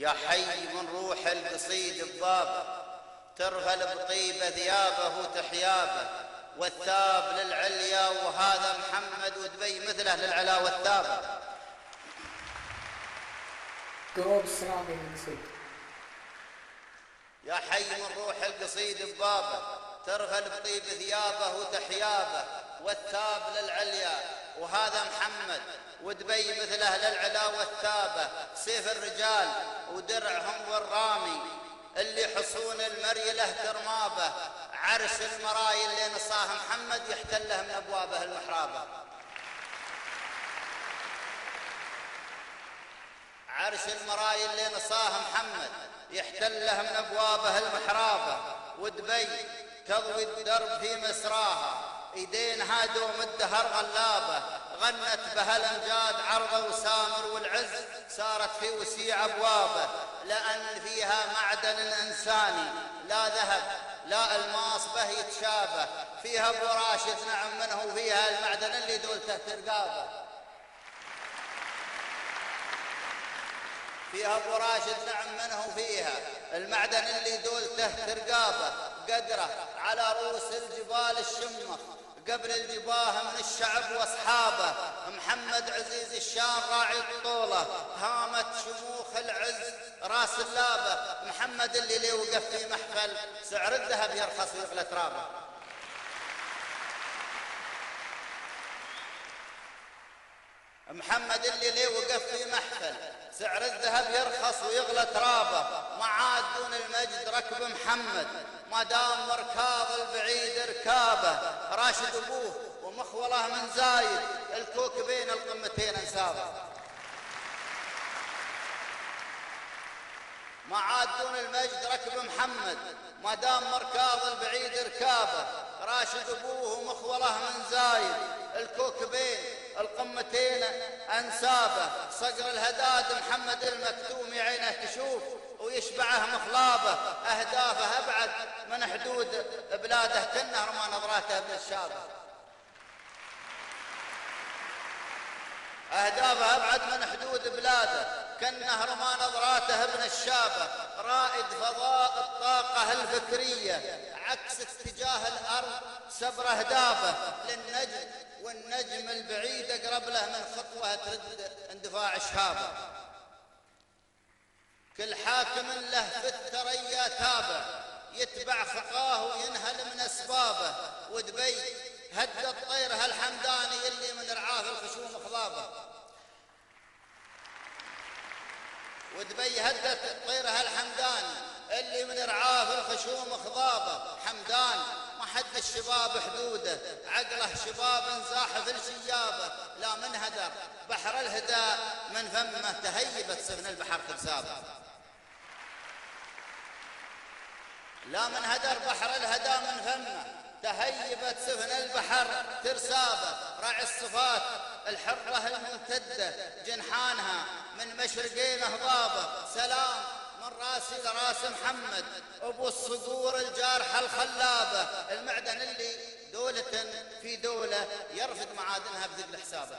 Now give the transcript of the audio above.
يا حي من روح القصيد ببابه ترفل بطيبه ثيابه تحيابه والثاب للعليا وهذا محمد ودبي مثله للعلا القصيد يا حي من روح القصيد ببابه ترفل بطيب ثيابه وتحيابه والثاب للعليا وهذا محمد ودبي مثله للعلا والثابة سيف الرجال ودرعهم والرامي. اللي حصون المري له ترمابه عرش المراي اللي نصاه محمد يحتله من أبوابه المحرابة. عرش المراي اللي نصاه محمد يحتله من أبوابه المحرابة. ودبي تضوي الدرب في مسراها إيدينها دوم الدهر غلابة. غنت بها الامجاد عرضه وسامر والعز صارت في وسيع أبوابه لأن فيها معدن إنساني لا ذهب لا ألماس به يتشابه فيها أبو راشد نعم منه فيها المعدن اللي دولته ترقابه. فيها أبو راشد نعم منه فيها المعدن اللي دولته ترقابه قدره على رؤوس الجبال الشمخ قبل الجباه الشعب واصحابه. محمد عزيز الشام راعي الطوله. هامت شموخ العز راس اللابه. محمد اللي لي وقف في محفل سعر الذهب يرخص ويغلى ترابه محمد اللي لي وقف في محفل سعر الذهب يرخص ويغلى ترابه ما عاد دون المجد ركب محمد. ما دام مركاب البعيد ركابه. راشد أبوه ومخولة من زايد الكوك بين القمتين انسابه ما عاد دون المجد ركب محمد ما دام مركاض البعيد ركابه. راشد أبوه ومخولة من زايد الكوكبين القمتين انسابه. صقر الهداد محمد المكتوم عينه تشوف ويشبعه مخلابه. أهدافه أبعد من بلاده كالنهر ما نظراته ابن الشابه أهدافه أبعد من حدود بلاده كالنهر ما نظراته ابن الشابة. رائد فضاء الطاقة الفكرية عكس اتجاه الأرض سبر أهدافه. للنجم والنجم البعيد أقرب له من خطوة ترد اندفاع شهابه. كل حاكم له في الثريا تابع يتبع من أسبابه ودبي هد الطير هالحمداني اللي من رعاه الخشوم خضابه. ودبي هدت الطير هالحمداني اللي من رعاه الخشوم خضابه. حمدان ما حد الشباب حدوده عقله شباب زاحف الشيابه. لا من هدر بحر الهدى من فمه تهيبت سفن البحر خبسابه لا من هدر بحر الهدى من فمه تهيبت سفن البحر ترسابه راعي الصفات الحرة الممتدة جنحانها من مشرقين هضابة سلام من راسي لراس محمد. أبو الصقور الجارحة الخلابة المعدن اللي دولة في دولة يرفد معادنها بذقل حسابه.